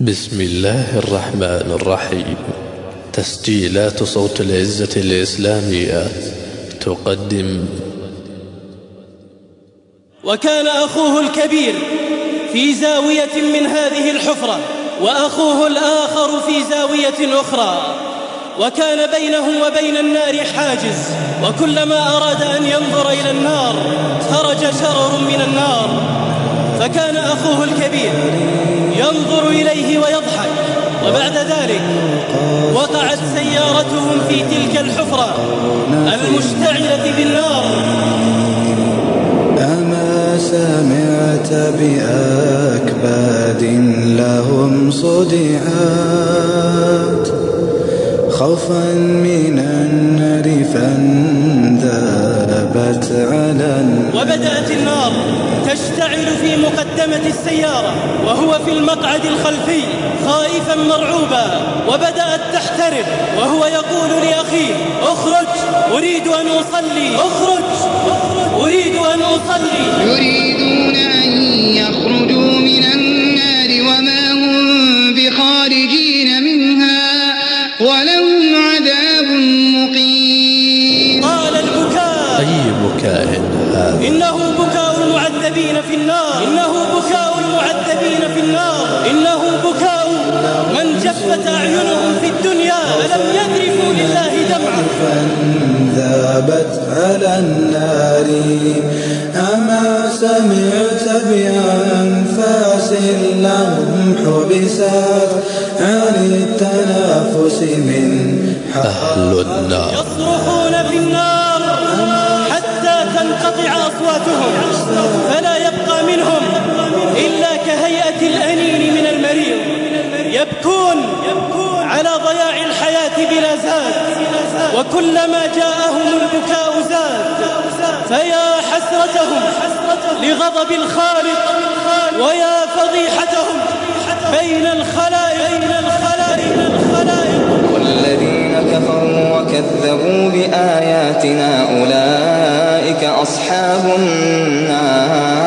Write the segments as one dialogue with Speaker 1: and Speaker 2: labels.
Speaker 1: بسم الله الرحمن الرحيم. تسجيلات صوت العزة الإسلامية تقدم.
Speaker 2: وكان أخوه الكبير في زاوية من هذه الحفرة وأخوه الآخر في زاوية أخرى. وكان بينه وبين النار حاجز وكلما أراد أن ينظر إلى النار خرج شرر من النار. فكان أخوه الكبير ينظر إليه ويضحك وبعد ذلك وقعت سيارتهم في تلك الحفرة المشتعلة بالنار.
Speaker 3: أما سمعت بأكباد لهم صدعات خوفا من النار فانذابت على
Speaker 2: وبدأت النار تشتعل في مقدمة السيارة وهو في المقعد الخلفي خائفا مرعوبا وبدأت تحترق وهو يقول لأخيه أخرج أريد أن أصلي أخرج أريد أن أصلي.
Speaker 4: يريدون أن يخرجوا من النار وما هم بخارجين منها ولهم
Speaker 2: إنه بكاء المعذبين في النار. إنه بكاء المعذبين في النار. إنه بكاء من جفت أعينهم في الدنيا. فلم يذرفوا لله دمعا
Speaker 3: فانذابت على النار. أما سمعت بأنفاس لهم حبست عن التنافس من
Speaker 1: أهل النار.
Speaker 2: أصواتهم فلا يبقى منهم إلا كهيئة الأنين من المريض يبكون على ضياع الحياة بلا زاد وكلما جاءهم البكاء زاد فيا حسرتهم لغضب الخالق ويا فضيحتهم بين الخلائق
Speaker 5: والذين كفروا وكذبوا بآياتنا أولئك أصحاب النار.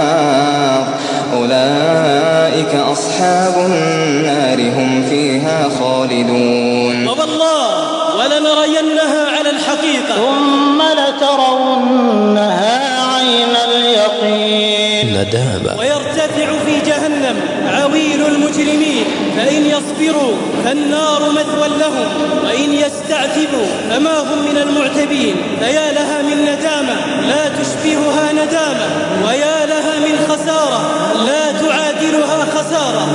Speaker 5: أولئك أصحاب النار هم فيها خالدون.
Speaker 2: والله ولنرينها على الحقيقة.
Speaker 6: ثم لترونها عين اليقين.
Speaker 1: ندامة
Speaker 2: ويرتفع في جهنم عويل المجرمين. فإن يصبروا فالنار مثوى لهم وإن يستعتبوا فما هم من المعتبين. فيا لها من ندامة لا تشبهها ندامة ويا لها من خسارة لا تعادلها خسارة.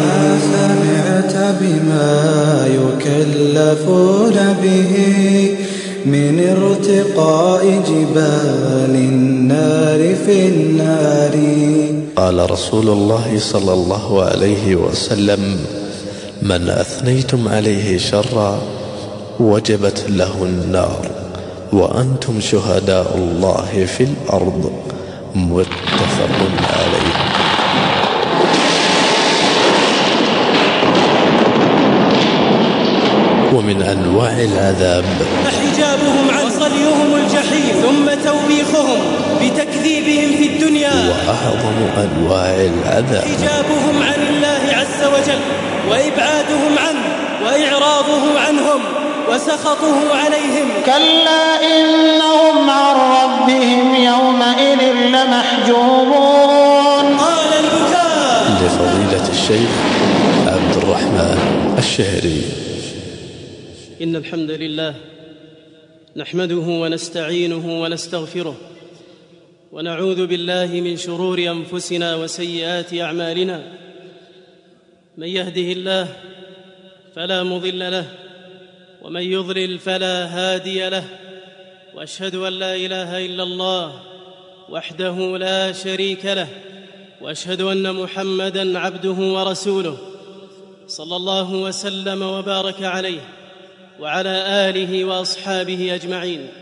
Speaker 3: ما سمعت بما يكلفون به من ارتقاء جبال النار في النار.
Speaker 1: قال رسول الله صلى الله عليه وسلم من أثنيتم عليه شرا وجبت له النار وأنتم شهداء الله في الأرض. متفق عليه. ومن أنواع العذاب
Speaker 2: فحجابهم عن صليهم الجحيم ثم توبيخهم بتكذيبهم في
Speaker 1: وأعظم أنواع العذاب
Speaker 2: حجابهم عن الله عز وجل وإبعادهم عنه وإعراضه عنهم وسخطه عليهم.
Speaker 6: كلا إنهم عن ربهم يومئذ لمحجوبون.
Speaker 2: قال البكاء.
Speaker 1: لفضيلة الشيخ عبد الرحمن الشهري.
Speaker 2: إن الحمد لله نحمده ونستعينه ونستغفره ونعوذ بالله من شرور أنفسنا وسيئات أعمالنا. من يهده الله فلا مضل له ومن يضلل فلا هادي له. وأشهد أن لا إله إلا الله وحده لا شريك له وأشهد أن محمدا عبده ورسوله صلى الله وسلم وبارك عليه وعلى آله وأصحابه أجمعين.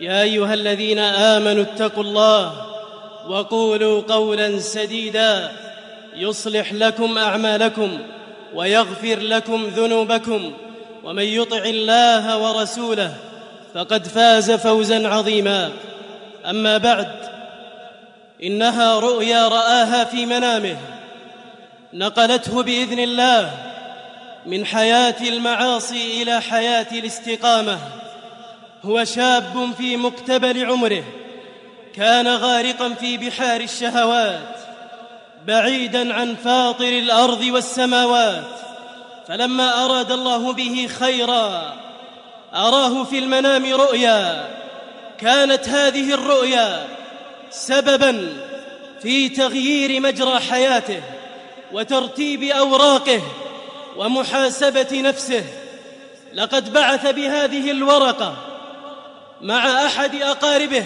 Speaker 2: يا أيها الذين آمنوا اتقوا الله وقولوا قولا سديدا يصلح لكم أعمالكم ويغفر لكم ذنوبكم ومن يطع الله ورسوله فقد فاز فوزا عظيما. أما بعد إنها رؤيا رآها في منامه نقلته بإذن الله من حياة المعاصي إلى حياة الاستقامة. هو شاب في مقتبل عمره كان غارقا في بحار الشهوات بعيدا عن فاطر الأرض والسماوات فلما أراد الله به خيرا أراه في المنام رؤيا كانت هذه الرؤيا سببا في تغيير مجرى حياته وترتيب أوراقه ومحاسبة نفسه. لقد بعث بهذه الورقة مع أحد أقاربه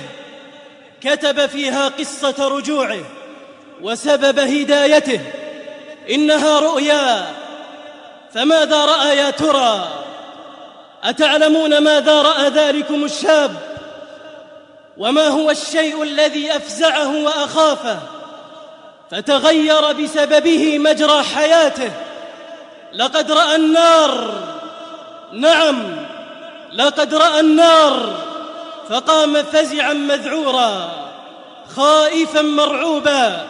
Speaker 2: كتب فيها قصة رجوعه وسبب هدايته. إنها رؤيا فماذا رأى يا ترى؟ أتعلمون ماذا رأى ذلكم الشاب؟ وما هو الشيء الذي أفزعه وأخافه؟ فتغير بسببه مجرى حياته. لقد رأى النار. نعم لقد رأى النار. فقام فزعا مذعورا خائفا مرعوبا.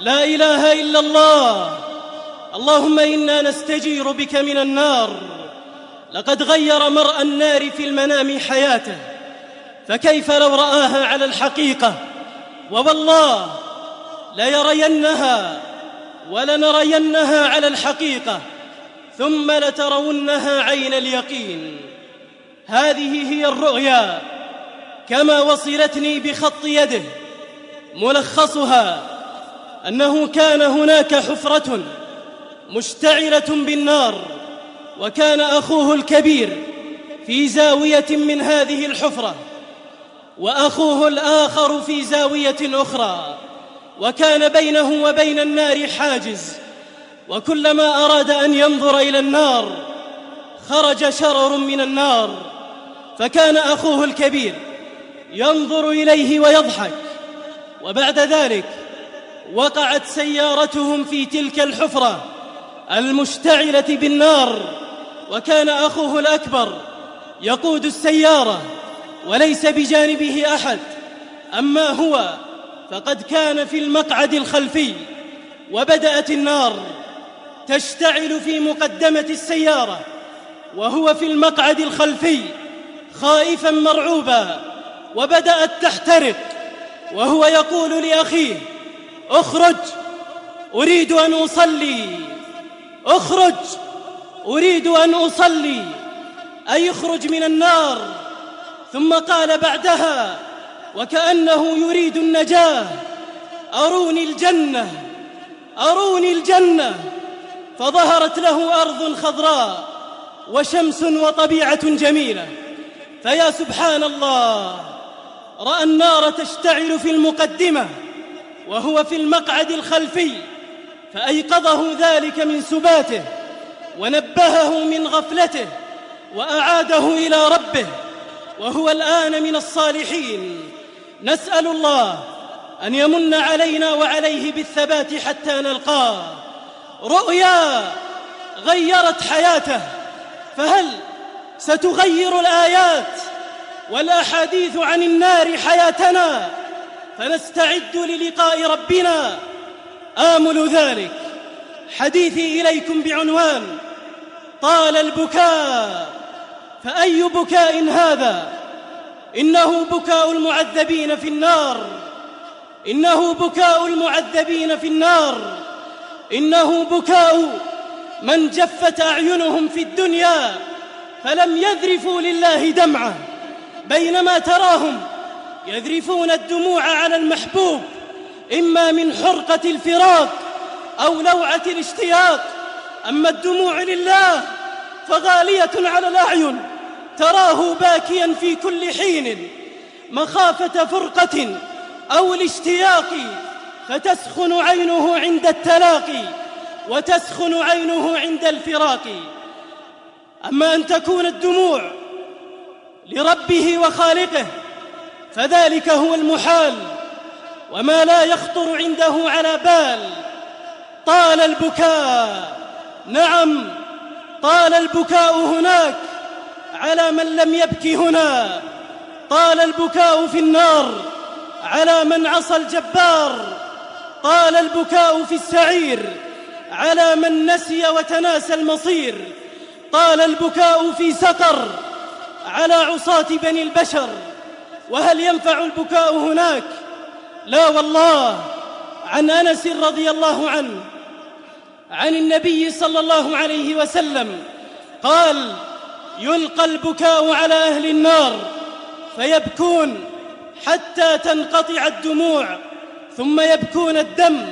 Speaker 2: لا إله إلا الله. اللهم إنا نستجير بك من النار. لقد غير مرء النار في المنام حياته فكيف لو رآها على الحقيقة؟ ووالله ليرينها ولنرينها على الحقيقة ثم لترونها عين اليقين. هذه هي الرؤيا. كما وصلتني بخط يده ملخصها أنه كان هناك حفرة مشتعلة بالنار وكان أخوه الكبير في زاوية من هذه الحفرة وأخوه الآخر في زاوية أخرى وكان بينه وبين النار حاجز وكلما أراد أن ينظر إلى النار خرج شرر من النار فكان أخوه الكبير ينظر إليه ويضحك. وبعد ذلك وقعت سيارتهم في تلك الحفرة المشتعلة بالنار وكان أخوه الأكبر يقود السيارة وليس بجانبه أحد أما هو فقد كان في المقعد الخلفي وبدأت النار تشتعل في مقدمة السيارة وهو في المقعد الخلفي خائفا مرعوبا. وبدأت تحترق. وهو يقول لأخيه أخرج أريد أن أصلي. أخرج أريد أن أصلي. أي اخرج من النار. ثم قال بعدها وكأنه يريد النجاة. أروني الجنة أروني الجنة. فظهرت له أرض خضراء وشمس وطبيعة جميلة. فيا سبحان الله! رأى النار تشتعل في المقدمة وهو في المقعد الخلفي فأيقظه ذلك من سباته ونبهه من غفلته وأعاده إلى ربه وهو الآن من الصالحين. نسأل الله أن يمن علينا وعليه بالثبات حتى نلقاه. رؤيا غيرت حياته فهل ستغير الآيات؟ والاحاديث عن النار حياتنا فنستعد للقاء ربنا. آمل ذلك. حديثي إليكم بعنوان طال البكاء. فأي بكاء هذا؟ إنه بكاء المعذبين في النار. إنه بكاء المعذبين في النار. إنه بكاء من جفت أعينهم في الدنيا فلم يذرفوا لله دمعة. بينما تراهم يذرفون الدموع على المحبوب إما من حرقة الفراق أو لوعة الاشتياق. أما الدموع لله فغالية على الأعين تراه باكيا في كل حين. مخافة فرقة أو الاشتياق فتسخن عينه عند التلاقي وتسخن عينه عند الفراق. أما أن تكون الدموع لربه وخالقه فذلك هو المحال وما لا يخطر عنده على بال. طال البكاء نعم طال البكاء هناك على من لم يبكي هنا. طال البكاء في النار على من عصى الجبار. طال البكاء في السعير على من نسي وتناسى المصير. طال البكاء في سقر على عصاة بني البشر وهل ينفع البكاء هناك؟ لا والله. عن أنس رضي الله عنه عن النبي صلى الله عليه وسلم قال يلقى البكاء على أهل النار فيبكون حتى تنقطع الدموع ثم يبكون الدم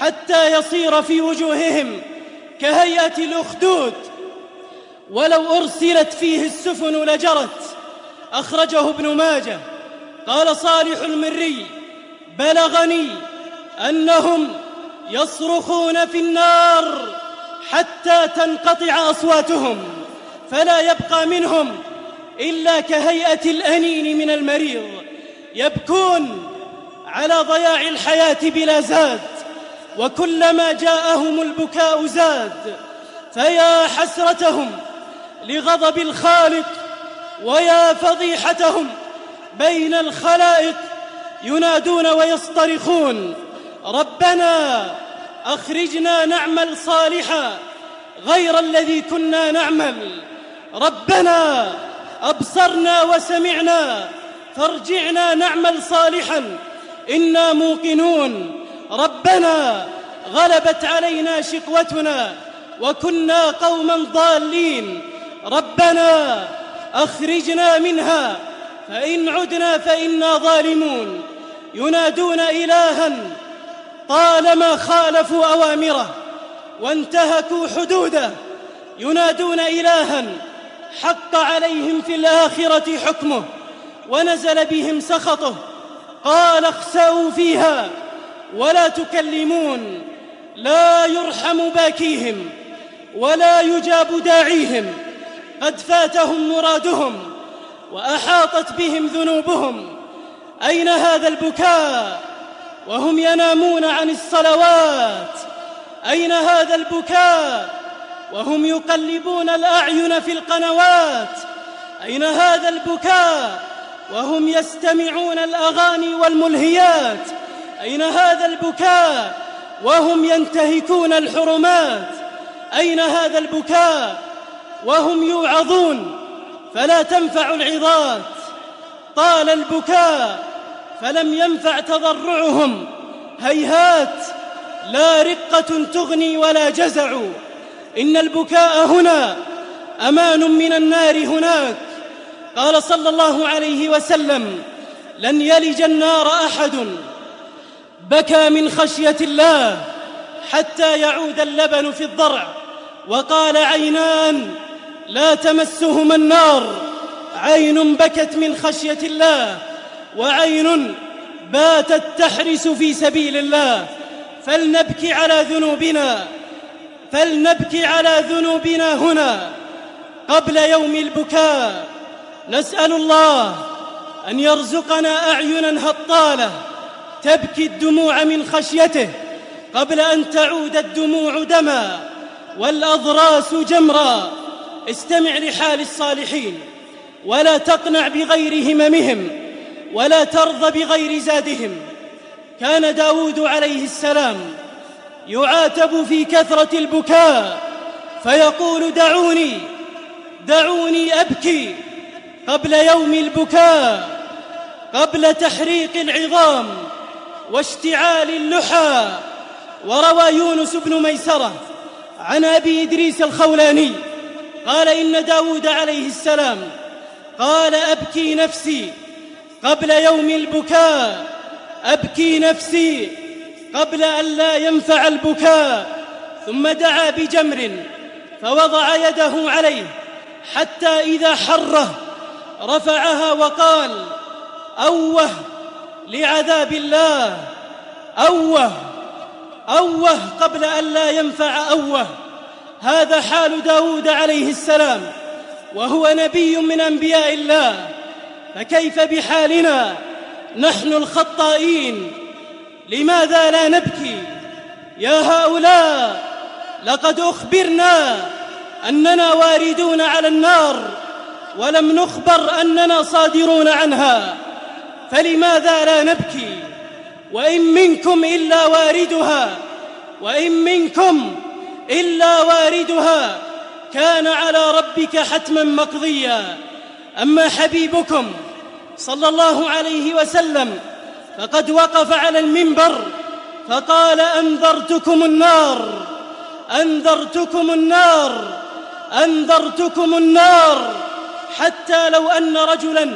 Speaker 2: حتى يصير في وجوههم كهيئة الأخدود ولو أرسلت فيه السفن لجرت. أخرجه ابن ماجه. قال صالح المري بلغني أنهم يصرخون في النار حتى تنقطع أصواتهم فلا يبقى منهم إلا كهيئة الأنين من المريض يبكون على ضياع الحياة بلا زاد. وكلما جاءهم البكاء زاد فيا حسرتهم لغضب الخالق ويا فضيحتهم بين الخلائق ينادون ويصطرخون. ربنا أخرجنا نعمل صالحا غير الذي كنا نعمل. ربنا أبصرنا وسمعنا فارجعنا نعمل صالحا. إنا موقنون. ربنا غلبت علينا شقوتنا وكنا قوما ضالين. ربنا أخرجنا منها فإن عدنا فإنا ظالمون. ينادون إلها طالما خالفوا أوامره وانتهكوا حدوده. ينادون إلها حق عليهم في الآخرة حكمه ونزل بهم سخطه. قال اخسأوا فيها ولا تكلمون لا يرحم باكيهم ولا يجاب داعيهم. قد فاتهم مرادهم وأحاطت بهم ذنوبهم. أين هذا البكاء؟ وهم ينامون عن الصلوات. أين هذا البكاء؟ وهم يقلبون الأعين في القنوات. أين هذا البكاء؟ وهم يستمعون الأغاني والملهيات. أين هذا البكاء؟ وهم ينتهكون الحرمات. أين هذا البكاء؟ وهم يوعظون فلا تنفع العظات. طال البكاء فلم ينفع تضرعهم. هيهات لا رقة تغني ولا جزع. إن البكاء هنا أمان من النار هناك. قال صلى الله عليه وسلم لن يلج النار أحد. بكى من خشية الله حتى يعود اللبن في الضرع. وقال عينان لا تمسهما النار. عين بكت من خشية الله وعين باتت تحرس في سبيل الله. فلنبكي على ذنوبنا فلنبكي على ذنوبنا هنا. قبل يوم البكاء نسأل الله أن يرزقنا أعينا هطالة. تبكي الدموع من خشيته قبل أن تعود الدموع دما والأضراس جمرا. استمع لحال الصالحين ولا تقنع بغير هممهم ولا ترضى بغير زادهم. كان داود عليه السلام يعاتب في كثرة البكاء فيقول دعوني دعوني أبكي قبل يوم البكاء قبل تحريق العظام واشتعال اللحى. وروى يونس بن ميسرة عن أبي إدريس الخولاني قال إن داود عليه السلام قال أبكي نفسي قبل يوم البكاء. أبكي نفسي قبل أن لا ينفع البكاء. ثم دعا بجمر فوضع يده عليه حتى إذا حره رفعها وقال أوه لعذاب الله أوه أوه قبل أن لا ينفع أوه. هذا حال داود عليه السلام وهو نبي من أنبياء الله. فكيف بحالنا؟ نحن الخطائين. لماذا لا نبكي؟ يا هؤلاء لقد أخبرنا أننا واردون على النار ولم نخبر أننا صادرون عنها. فلماذا لا نبكي؟ وإن منكم إلا واردها وإن منكم إلا واردها كان على ربك حتما مقضيا. أما حبيبكم صلى الله عليه وسلم فقد وقف على المنبر فقال أنذرتكم النار أنذرتكم النار أنذرتكم النار. حتى لو أن رجلا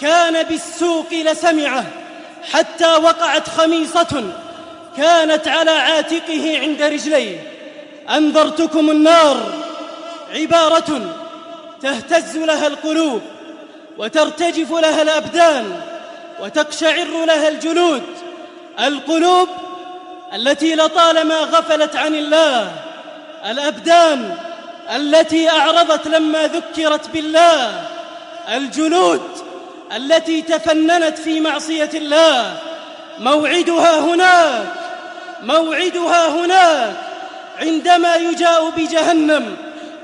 Speaker 2: كان بالسوق لسمعه حتى وقعت خميصة كانت على عاتقه عند رجليه. أنذرتكم النار عبارة تهتز لها القلوب وترتجف لها الأبدان وتقشعر لها الجلود. القلوب التي لطالما غفلت عن الله. الأبدان التي أعرضت لما ذكرت بالله. الجلود التي تفننت في معصية الله. موعدها هناك. موعدها هناك. عندما يجاء بجهنم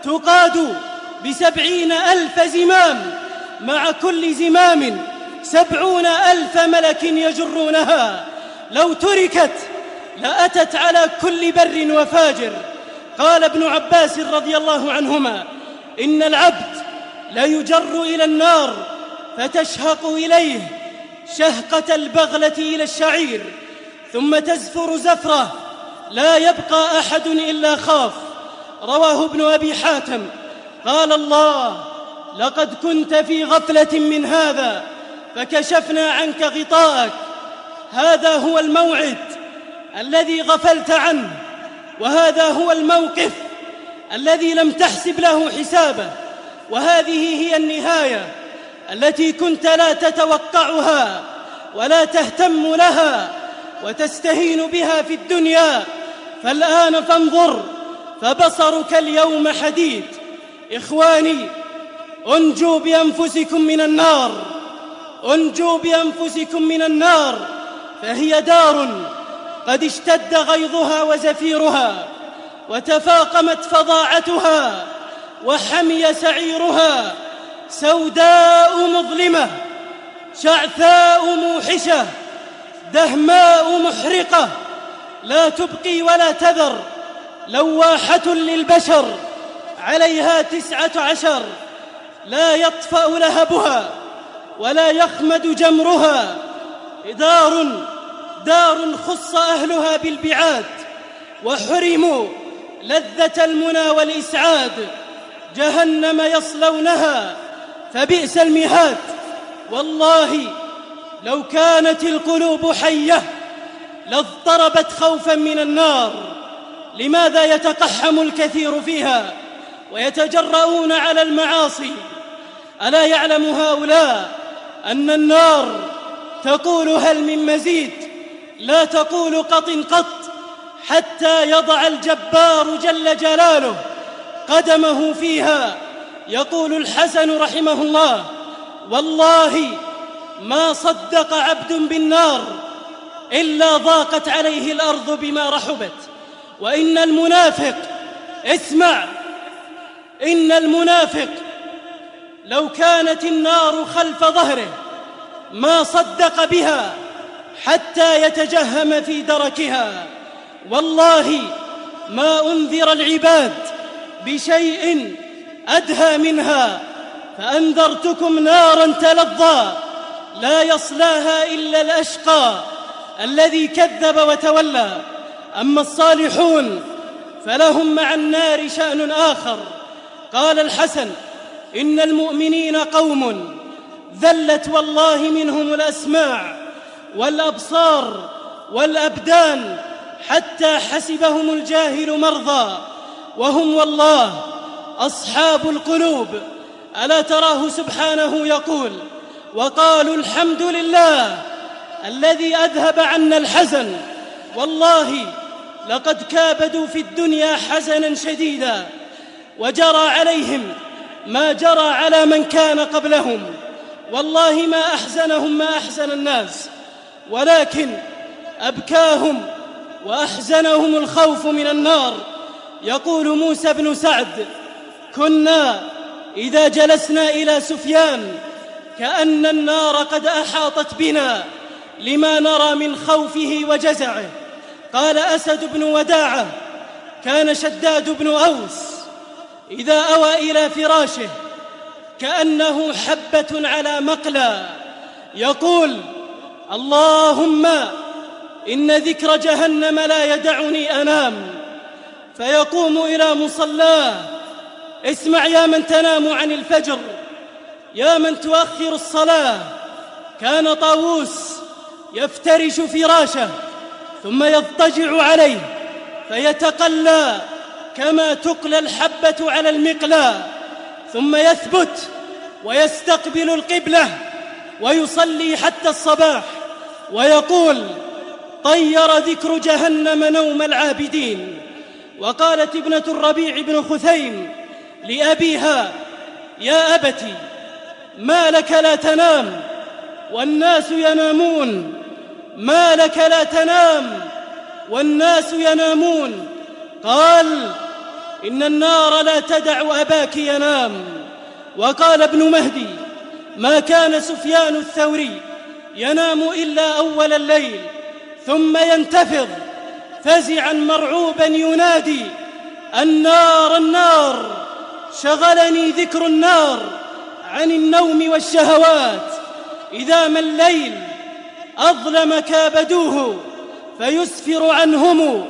Speaker 2: تقاد بسبعين ألف زمام مع كل زمام سبعون ألف ملك يجرونها. لو تركت لأتت على كل بر وفاجر. قال ابن عباس رضي الله عنهما إن العبد لا يجر إلى النار فتشهق إليه شهقة البغلة إلى الشعير ثم تزفر زفرة لا يبقى أحد إلا خاف. رواه ابن أبي حاتم. قال الله لقد كنت في غفلة من هذا فكشفنا عنك غطاءك. هذا هو الموعد الذي غفلت عنه وهذا هو الموقف الذي لم تحسب له حسابه. وهذه هي النهاية التي كنت لا تتوقعها ولا تهتم لها وتستهين بها في الدنيا. فالآن فانظر فبصرك اليوم حديد. إخواني أنجوا بأنفسكم من النار. أنجوا بأنفسكم من النار. فهي دار قد اشتد غيظها وزفيرها وتفاقمت فظاعتها وحمي سعيرها. سوداء مظلمة شعثاء موحشة دهماء محرقة. لا تبقي ولا تذر لواحة للبشر عليها تسعة عشر لا يطفأ لهبها ولا يخمد جمرها. دار دار خص أهلها بالبعاد وحرموا لذة المنى والإسعاد. جهنم يصلونها فبئس المهاد. والله لو كانت القلوب حية لاضطربت خوفا من النار. لماذا يتقحم الكثير فيها ويتجرؤون على المعاصي؟ ألا يعلم هؤلاء أن النار تقول هل من مزيد؟ لا تقول قط قط حتى يضع الجبار جل جلاله قدمه فيها. يقول الحسن رحمه الله والله ما صدق عبد بالنار. إلا ضاقت عليه الأرض بما رحبت. وإن المنافق اسمع إن المنافق لو كانت النار خلف ظهره ما صدق بها حتى يتجهم في دركها. والله ما أنذر العباد بشيء أدهى منها. فأنذرتكم نارا تلظى لا يصلاها إلا الأشقى. الذي كذب وتولى. أما الصالحون فلهم مع النار شأن آخر. قال الحسن إن المؤمنين قوم ذلت والله منهم الأسماع والأبصار والأبدان حتى حسبهم الجاهل مرضى. وهم والله أصحاب القلوب. ألا تراه سبحانه يقول وقالوا الحمد لله الذي أذهب عنا الحزن. والله لقد كابدوا في الدنيا حزنا شديدا وجرى عليهم ما جرى على من كان قبلهم. والله ما أحزنهم ما أحزن الناس ولكن أبكاهم وأحزنهم الخوف من النار. يقول موسى بن سعد كنا إذا جلسنا إلى سفيان كأن النار قد أحاطت بنا لما نرى من خوفه وجزعه. قال أسد بن وداعة كان شداد بن أوس إذا أوى إلى فراشه كأنه حبة على مقلى يقول اللهم إن ذكر جهنم لا يدعني أنام. فيقوم إلى مصلاه اسمع يا من تنام عن الفجر يا من تؤخر الصلاة. كان طاووس يفترش فراشه ثم يضطجع عليه فيتقلى كما تقلى الحبة على المقلى ثم يثبت ويستقبل القبلة ويصلي حتى الصباح ويقول طير ذكر جهنم نوم العابدين وقالت ابنة الربيع بن خثيم لأبيها يا ابت ما لك لا تنام والناس ينامون ما لك لا تنام والناس ينامون قال إن النار لا تدع اباك ينام وقال ابن مهدي ما كان سفيان الثوري ينام إلا أول الليل ثم ينتفض فزعا مرعوبا ينادي النار النار شغلني ذكر النار عن النوم والشهوات إذا ما الليل أظلم كابدوه فيسفر عنهم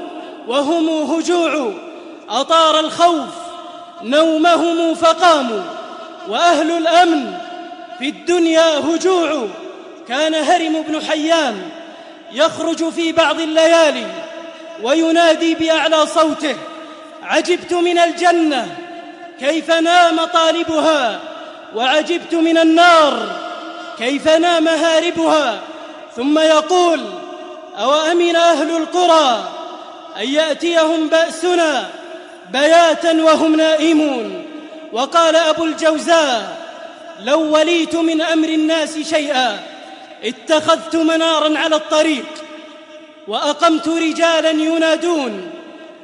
Speaker 2: وهم هجوع. أطار الخوف نومهم فقاموا وأهل الأمن في الدنيا هجوع. كان هرم بن حيان يخرج في بعض الليالي وينادي بأعلى صوته. عجبت من الجنة كيف نام طالبها؟ وعجبت من النار كيف نام هاربها؟ ثم يقول أوأمن أهل القرى أن يأتيهم بأسنا بياتا وهم نائمون؟ وقال أبو الجوزاء لو وليت من أمر الناس شيئا اتخذت منارا على الطريق وأقمت رجالا ينادون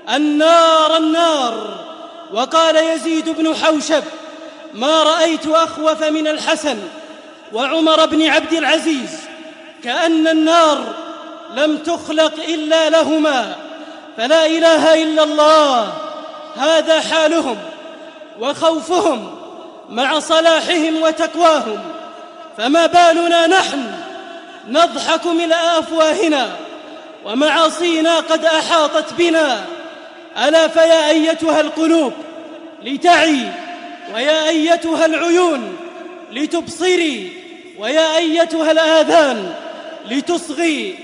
Speaker 2: النار النار. وقال يزيد بن حوشب ما رأيت أخوف من الحسن وعمر بن عبد العزيز كأن النار لم تخلق إلا لهما فلا إله إلا الله هذا حالهم وخوفهم مع صلاحهم وتقواهم. فما بالنا نحن؟ نضحك ملء أفواهنا ومعاصينا قد أحاطت بنا. ألا فيا أيتها القلوب لتعي ويا أيتها العيون لتبصري ويا أيتها الآذان لتصغي.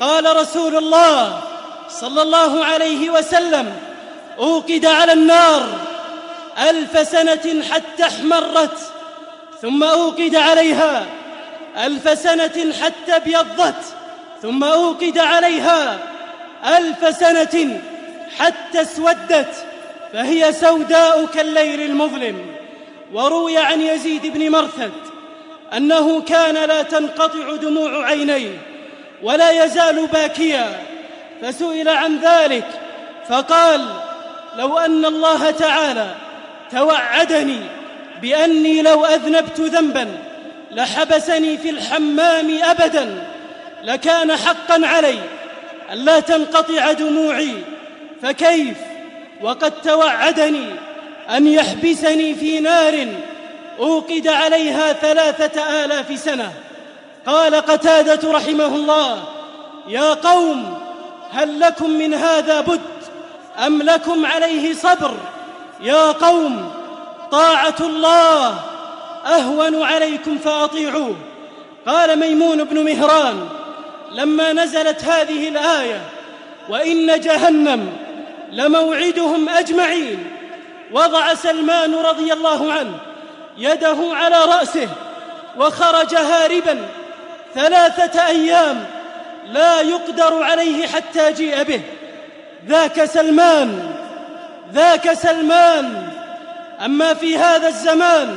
Speaker 2: قال رسول الله صلى الله عليه وسلم أوقد على النار ألف سنة حتى احمرت ثم أوقد عليها ألف سنة حتى ابيضت ثم أوقد عليها ألف سنة حتى اسودت فهي سوداء كالليل المظلم. وروي عن يزيد بن مرثد أنه كان لا تنقطع دموع عينيه ولا يزال باكيا فسئل عن ذلك فقال لو أن الله تعالى توعدني بأني لو أذنبت ذنبا لحبسني في الحمام ابدا لكان حقا علي الا تنقطع دموعي فكيف؟ وقد توعدني أن يحبسني في نار أوقد عليها ثلاثة آلاف سنة. قال قتادة رحمه الله يا قوم هل لكم من هذا بد؟ أم لكم عليه صبر؟ يا قوم طاعة الله أهون عليكم فأطيعوه. قال ميمون بن مهران لما نزلت هذه الآية وإن جهنم لموعدهم أجمعين وضع سلمان رضي الله عنه يده على رأسه وخرج هاربا ثلاثة أيام لا يقدر عليه حتى جيء به. ذاك سلمان ذاك سلمان. أما في هذا الزمان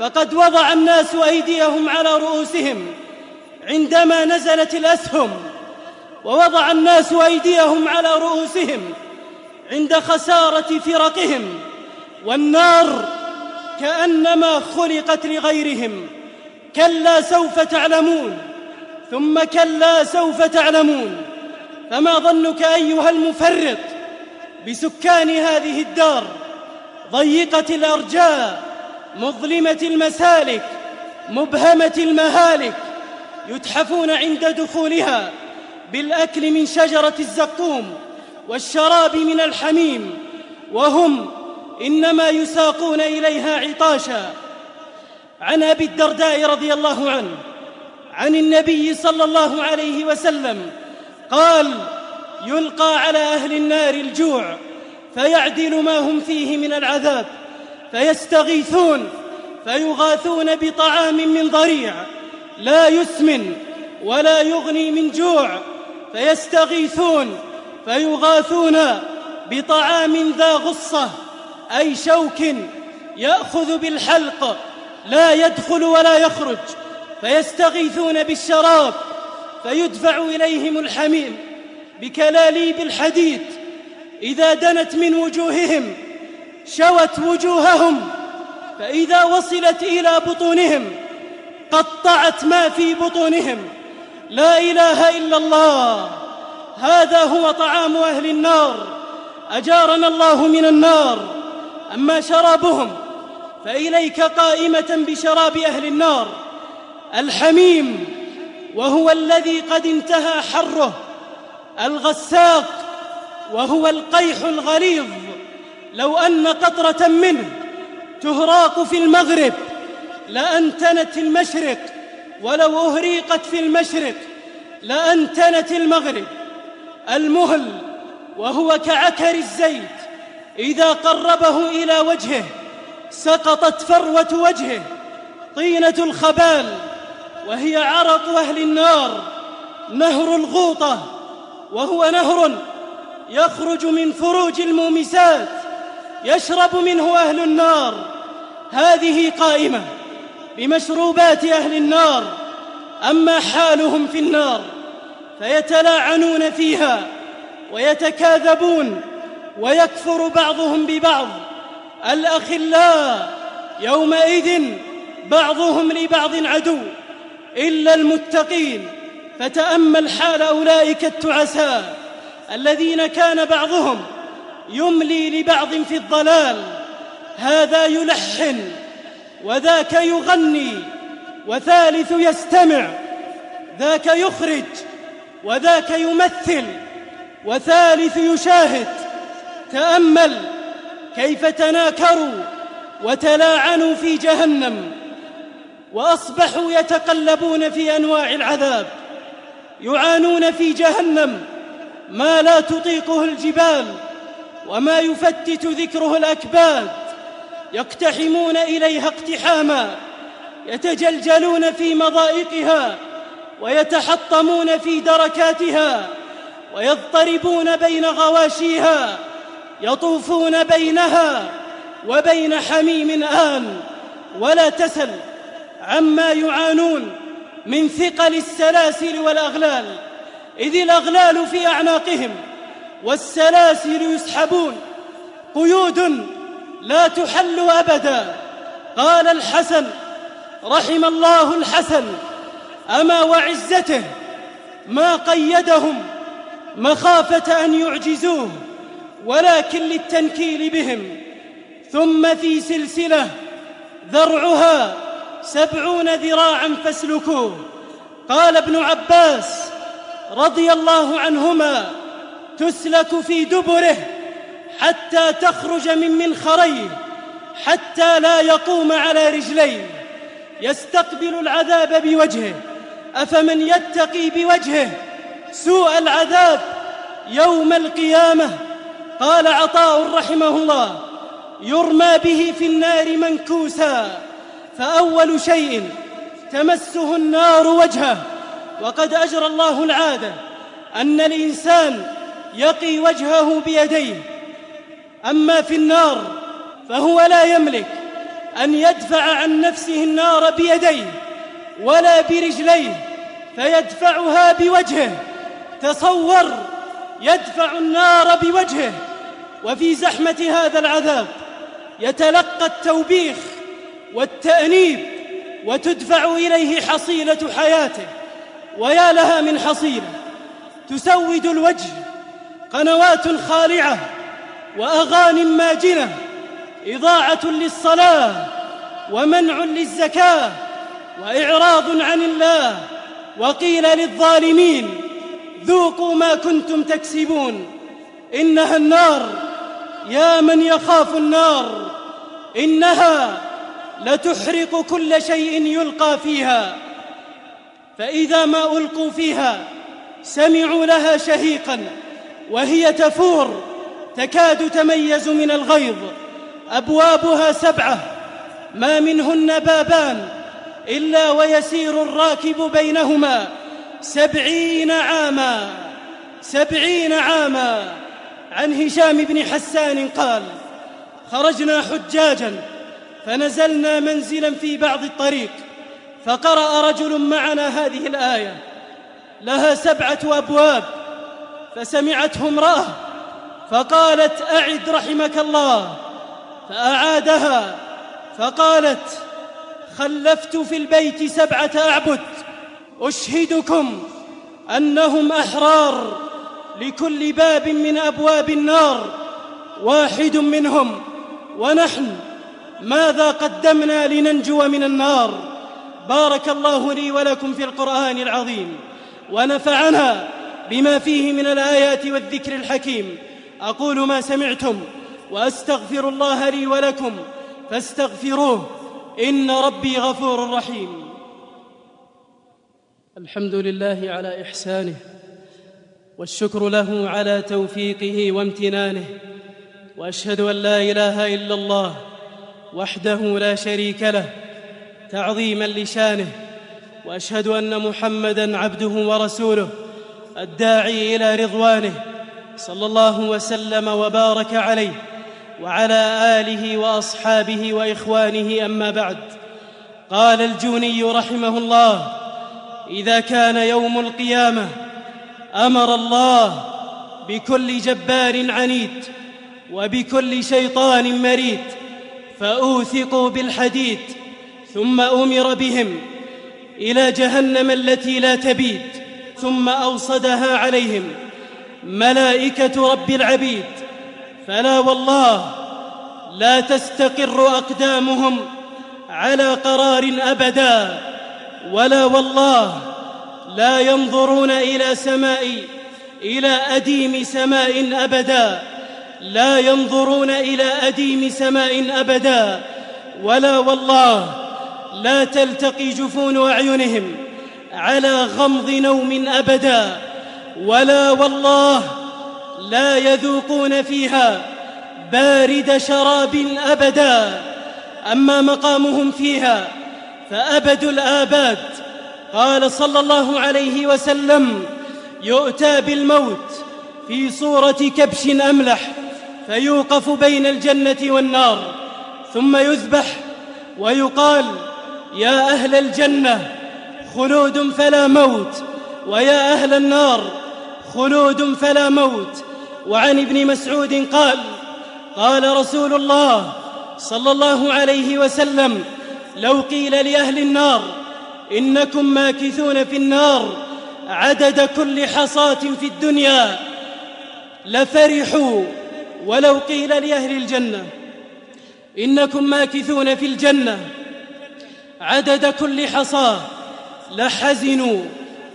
Speaker 2: فقد وضع الناس أيديهم على رؤوسهم عندما نزلت الأسهم ووضع الناس أيديهم على رؤوسهم عند خسارة فرقهم. والنار كأنما خلقت لغيرهم كلا سوف تعلمون ثم كلا سوف تعلمون. فما ظنك أيها المفرط بسكان هذه الدار ضيقة الأرجاء مظلمة المسالك مبهمة المهالك يتحفون عند دخولها بالأكل من شجرة الزقوم والشراب من الحميم وهم إنما يساقون إليها عطاشا. عن أبي الدرداء رضي الله عنه عن النبي صلى الله عليه وسلم قال يلقى على أهل النار الجوع فيعدل ما هم فيه من العذاب فيستغيثون فيغاثون بطعام من ضريع لا يسمن ولا يغني من جوع فيستغيثون فيغاثون بطعام ذا غصة. أي شوك يأخذ بالحلق لا يدخل ولا يخرج فيستغيثون بالشراب فيدفع إليهم الحميم بكلاليب الحديد. إذا دنت من وجوههم شوت وجوههم فإذا وصلت إلى بطونهم قطعت ما في بطونهم. لا إله إلا الله هذا هو طعام أهل النار أجارنا الله من النار. أما شرابهم فإليك قائمة بشراب أهل النار الحميم وهو الذي قد انتهى حره الغساق وهو القيح الغليظ. لو أن قطرة منه تهراق في المغرب لأنتنت المشرق ولو أهريقت في المشرق لأنتنت المغرب. المهل وهو كعكر الزيت إذا قربه إلى وجهه سقطت فروة وجهه طينة الخبال وهي عرق أهل النار نهر الغوطة وهو نهر يخرج من فروج المومسات يشرب منه أهل النار. هذه قائمة بمشروبات أهل النار أما حالهم في النار فيتلاعنون فيها ويتكاذبون. ويكفر بعضهم ببعض. الأخلاء يومئذ بعضهم لبعض عدو. إلا المتقين. فتأمل حال أولئك التعساء. الذين كان بعضهم يملي لبعض في الضلال. هذا يلحن وذاك يغني وثالث يستمع. ذاك يخرج وذاك يمثل وثالث يشاهد. تأمل كيف تناكروا وتلاعنوا في جهنم وأصبحوا يتقلبون في أنواع العذاب يعانون في جهنم ما لا تطيقه الجبال وما يفتت ذكره الأكباد يقتحمون إليها اقتحاما يتجلجلون في مضائقها ويتحطمون في دركاتها ويضطربون بين غواشيها. يطوفون بينها وبين حميم آن ولا تسل عما يعانون من ثقل السلاسل والأغلال. إذ الأغلال في أعناقهم والسلاسل يسحبون. قيود لا تحل أبدا. قال الحسن رحم الله الحسن أما وعزته ما قيدهم مخافة أن يعجزوه. ولكن للتنكيل بهم. ثم في سلسلة ذرعها سبعون ذراعا فاسلكوه. قال ابن عباس رضي الله عنهما تسلك في دبره حتى تخرج من منخريه حتى لا يقوم على رجليه. يستقبل العذاب بوجهه. أفمن يتقي بوجهه سوء العذاب يوم القيامة؟ قال عطاء رحمه الله يرمى به في النار منكوسا فأول شيء تمسه النار وجهه. وقد أجرى الله العادة أن الإنسان يقي وجهه بيديه. أما في النار فهو لا يملك أن يدفع عن نفسه النار بيديه ولا برجليه فيدفعها بوجهه. تصور يدفع النار بوجهه وفي زحمة هذا العذاب يتلقى التوبيخ والتأنيب وتدفع إليه حصيلة حياته. ويا لها من حصيلة تسود الوجه قنوات خالعة واغان ماجنة إضاعة للصلاة ومنع للزكاة وإعراض عن الله وقيل للظالمين ذوقوا ما كنتم تكسبون. إنها النار. يا من يخاف النار. إنها لتحرق كل شيء يلقى فيها. فإذا ما ألقوا فيها سمعوا لها شهيقا وهي تفور. تكاد تميز من الغيظ. أبوابها سبعة. ما منهن بابان إلا ويسير الراكب بينهما. سبعين عاما سبعين عاما. عن هشام بن حسان قال خرجنا حجاجا فنزلنا منزلا في بعض الطريق فقرأ رجل معنا هذه الآية لها سبعة أبواب فسمعته امرأة فقالت أعد رحمك الله. فأعادها فقالت خلفت في البيت سبعة أعبد. أشهدكم أنهم أحرار لكل باب من أبواب النار واحد منهم ونحن ماذا قدمنا لننجو من النار؟ بارك الله لي ولكم في القرآن العظيم ونفعنا بما فيه من الآيات والذكر الحكيم. أقول ما سمعتم وأستغفر الله لي ولكم فاستغفروه إن ربي غفور رحيم. الحمد لله على إحسانه والشكر له على توفيقه وامتنانه وأشهد أن لا إله إلا الله وحده لا شريك له تعظيما لشانه وأشهد أن محمدا عبده ورسوله الداعي إلى رضوانه صلى الله وسلم وبارك عليه وعلى آله وأصحابه وإخوانه أما بعد. قال الجوني رحمه الله إذا كان يوم القيامة أمر الله بكل جبار عنيد وبكل شيطان مريد فأوثقوا بالحديد ثم أمر بهم إلى جهنم التي لا تبيد ثم أوصدها عليهم. ملائكة رب العبيد فلا والله لا تستقر أقدامهم على قرار أبدا. ولا والله لا ينظرون إلى سماء إلى أديم سماء أبدا. لا ينظرون إلى أديم سماء أبدا. ولا والله لا تلتقي جفون أعينهم على غمض نوم أبدا. ولا والله لا يذوقون فيها بارد شراب أبدا. أما مقامهم فيها فابد الآباد. قال صلى الله عليه وسلم يؤتى بالموت في صورة كبش أملح فيوقف بين الجنة والنار ثم يذبح ويقال يا أهل الجنة خلود فلا موت. ويا أهل النار خلود فلا موت. وعن ابن مسعود قال قال رسول الله صلى الله عليه وسلم لو قيل لأهل النار إنكم ماكثون في النار عدد كل حصاة في الدنيا لفرحوا ولو قيل لأهل الجنة إنكم ماكثون في الجنة عدد كل حصاة لحزنوا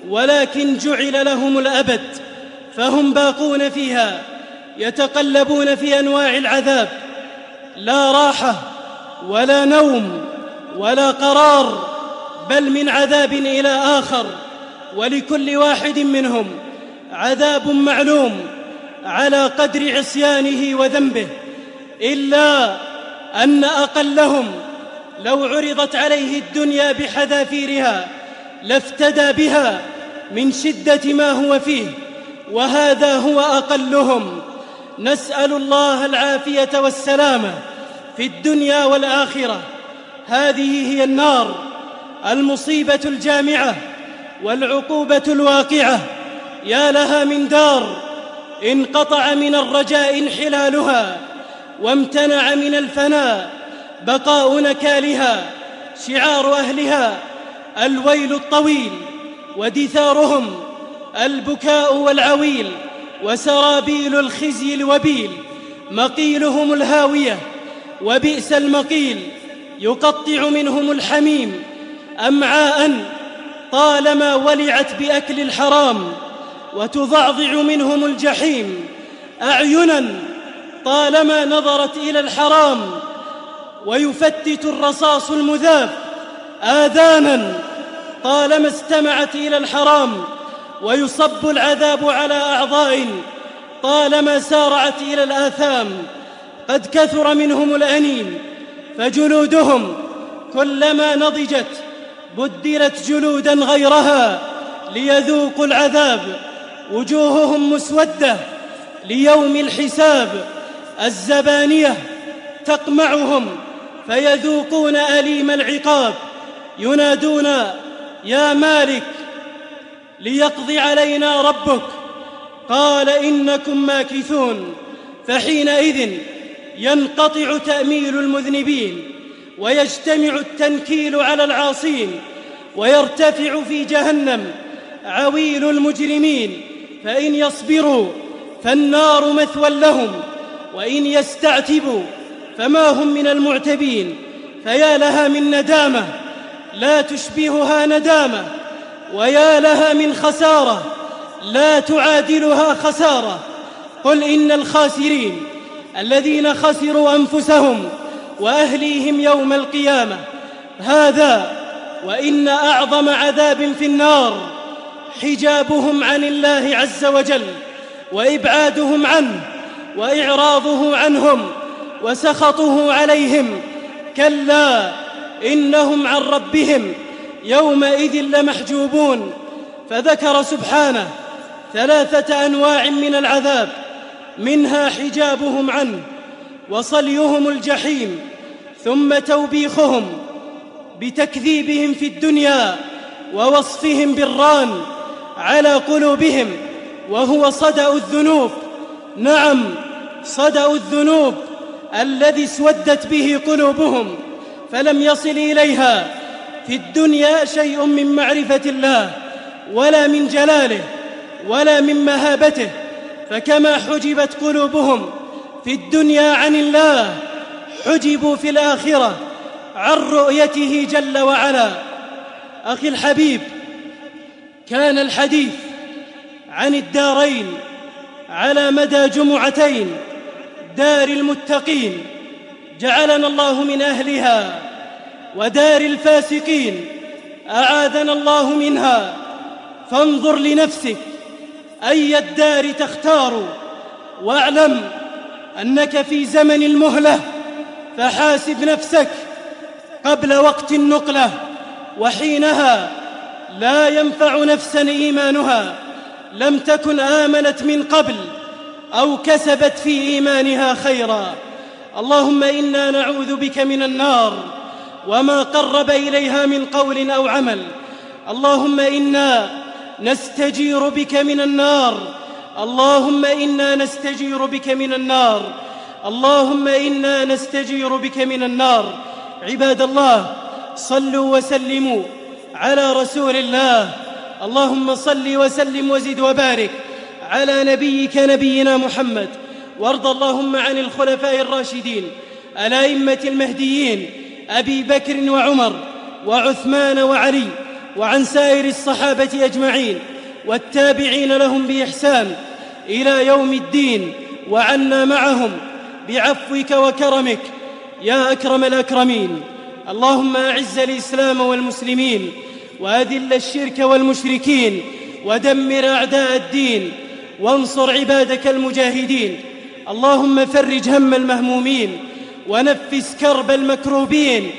Speaker 2: ولكن جعل لهم الأبد فهم باقون فيها يتقلبون في أنواع العذاب لا راحة ولا نوم ولا قرار بل من عذاب إلى آخر ولكل واحد منهم عذاب معلوم على قدر عصيانه وذنبه إلا أن أقلهم لو عرضت عليه الدنيا بحذافيرها لافتدى بها من شدة ما هو فيه وهذا هو أقلهم. نسأل الله العافية والسلامة في الدنيا والآخرة. هذه هي النار المصيبة الجامعة والعقوبة الواقعة. يا لها من دار انقطع من الرجاء انحلالها وامتنع من الفناء بقاء نكالها شعار أهلها الويل الطويل ودثارهم البكاء والعويل وسرابيل الخزي الوبيل مقيلهم الهاوية وبئس المقيل. يقطع منهم الحميم أمعاء طالما ولعت بأكل الحرام وتضعضع منهم الجحيم أعينا طالما نظرت إلى الحرام ويفتت الرصاص المذاب آذانا طالما استمعت إلى الحرام ويصب العذاب على أعضاء طالما سارعت إلى الآثام قد كثر منهم الأنين فجلودهم كلما نضجت بدلت جلودا غيرها ليذوقوا العذاب وجوههم مسودة ليوم الحساب الزبانية تقمعهم فيذوقون أليم العقاب ينادون يا مالك ليقضي علينا ربك قال إنكم ماكثون فحينئذ ينقطع تأميل المذنبين ويجتمع التنكيل على العاصين ويرتفع في جهنم عويل المجرمين فإن يصبروا فالنار مثوى لهم وإن يستعتبوا فما هم من المعتبين. فيا لها من ندامة لا تشبهها ندامة ويا لها من خسارة لا تعادلها خسارة. قل إن الخاسرين الذين خسروا أنفسهم وأهليهم يوم القيامة. هذا وإن أعظم عذاب في النار حجابهم عن الله عز وجل وإبعادهم عنه وإعراضه عنهم وسخطه عليهم. كلا إنهم عن ربهم يومئذ لمحجوبون. فذكر سبحانه ثلاثة أنواع من العذاب. منها حجابهم عنه وصليهم الجحيم ثم توبيخهم بتكذيبهم في الدنيا ووصفهم بالران على قلوبهم وهو صدأ الذنوب. نعم صدأ الذنوب الذي اسودت به قلوبهم فلم يصل إليها. في الدنيا شيء من معرفة الله ولا من جلاله ولا من مهابته. فكما حجبت قلوبهم في الدنيا عن الله حجبوا في الآخرة عن رؤيته جل وعلا. أخي الحبيب كان الحديث عن الدارين على مدى جمعتين دار المتقين جعلنا الله من أهلها ودار الفاسقين أعاذنا الله منها. فانظر لنفسك. أي الدار تختار. واعلم أنك في زمن المهلة فحاسب نفسك قبل وقت النقلة وحينها لا ينفع نفسا إيمانها. لم تكن آمنت من قبل أو كسبت في إيمانها خيرا. اللهم إنا نعوذ بك من النار وما قرب إليها من قول أو عمل. اللهم إنا نستجير بك من النار. اللهم إنا نستجير بك من النار. اللهم إنا نستجير بك من النار. عباد الله صلوا وسلموا على رسول الله. اللهم صل وسلم وزد وبارك على نبيك نبينا محمد. وارض اللهم عن الخلفاء الراشدين الأئمة المهديين أبي بكر وعمر وعثمان وعلي وعن سائر الصحابة أجمعين والتابعين لهم بإحسان إلى يوم الدين وعنا معهم بعفوك وكرمك يا أكرم الأكرمين. اللهم أعز الإسلام والمسلمين وأذل الشرك والمشركين ودمر أعداء الدين وانصر عبادك المجاهدين. اللهم فرج هم المهمومين ونفس كرب المكروبين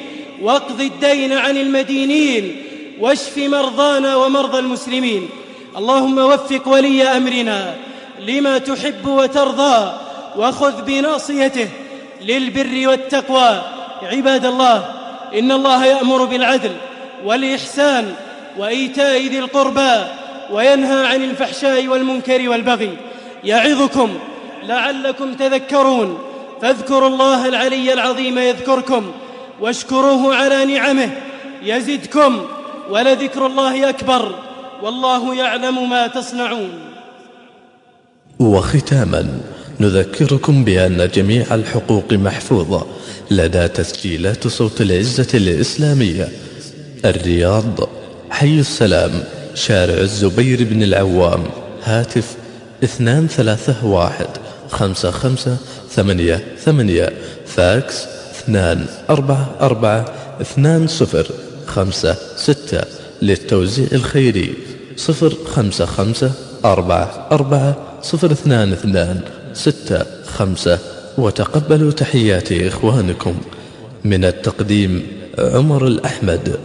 Speaker 2: واقض الدين عن المدينين واشف مرضانا ومرضى المسلمين. اللهم وفق ولي أمرنا لما تحب وترضى وخذ بناصيته للبر والتقوى. عباد الله إن الله يأمر بالعدل والإحسان وإيتاء ذي القربى وينهى عن الفحشاء والمنكر والبغي. يعظكم لعلكم تذكرون. فاذكروا الله العلي العظيم يذكركم واشكروه على نعمه يزدكم. ولذكر الله أكبر والله يعلم ما تصنعون.
Speaker 1: وختاما نذكركم بأن جميع الحقوق محفوظة لدى تسجيلات صوت العزة الإسلامية. الرياض حي السلام شارع الزبير بن العوام هاتف اثنان ثلاثة واحد خمسة خمسة ثمانية ثمانية فاكس اثنان أربعة أربعة اثنان صفر. خمسة ستة للتوزيع الخيري صفر خمسة خمسة أربعة أربعة صفر اثنان اثنان ستة خمسة. وتقبلوا تحيات إخوانكم من التقديم عمر الأحمد.